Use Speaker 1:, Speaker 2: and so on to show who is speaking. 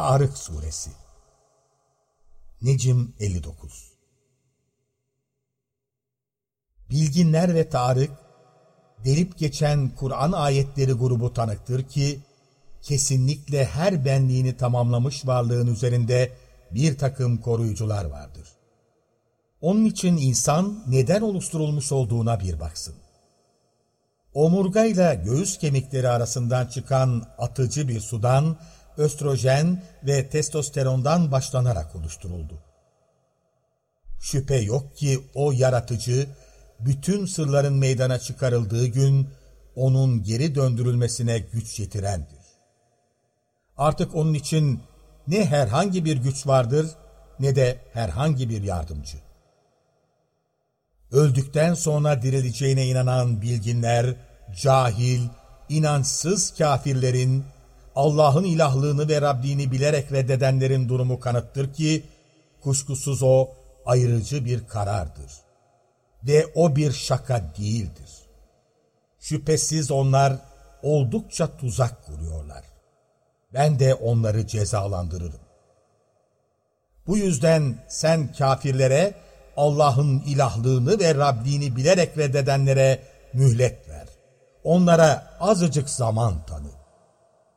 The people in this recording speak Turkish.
Speaker 1: Tarık Suresi Necim 59 Bilginler ve Tarık, delip geçen Kur'an ayetleri grubu tanıktır ki, kesinlikle her benliğini tamamlamış varlığın üzerinde bir takım koruyucular vardır. Onun için insan neden oluşturulmuş olduğuna bir baksın. Omurgayla göğüs kemikleri arasından çıkan atıcı bir sudan, östrojen ve testosterondan başlanarak oluşturuldu. Şüphe yok ki o yaratıcı, bütün sırların meydana çıkarıldığı gün, onun geri döndürülmesine güç yetirendir. Artık onun için ne herhangi bir güç vardır, ne de herhangi bir yardımcı. Öldükten sonra dirileceğine inanan bilginler, cahil, inançsız kafirlerin, Allah'ın ilahlığını ve Rabbini bilerek reddedenlerin durumu kanıttır ki, kuşkusuz o ayrıcı bir karardır. Ve o bir şaka değildir. Şüphesiz onlar oldukça tuzak kuruyorlar. Ben de onları cezalandırırım. Bu yüzden sen kafirlere, Allah'ın ilahlığını ve Rabbini bilerek reddedenlere mühlet ver. Onlara azıcık zaman tanı.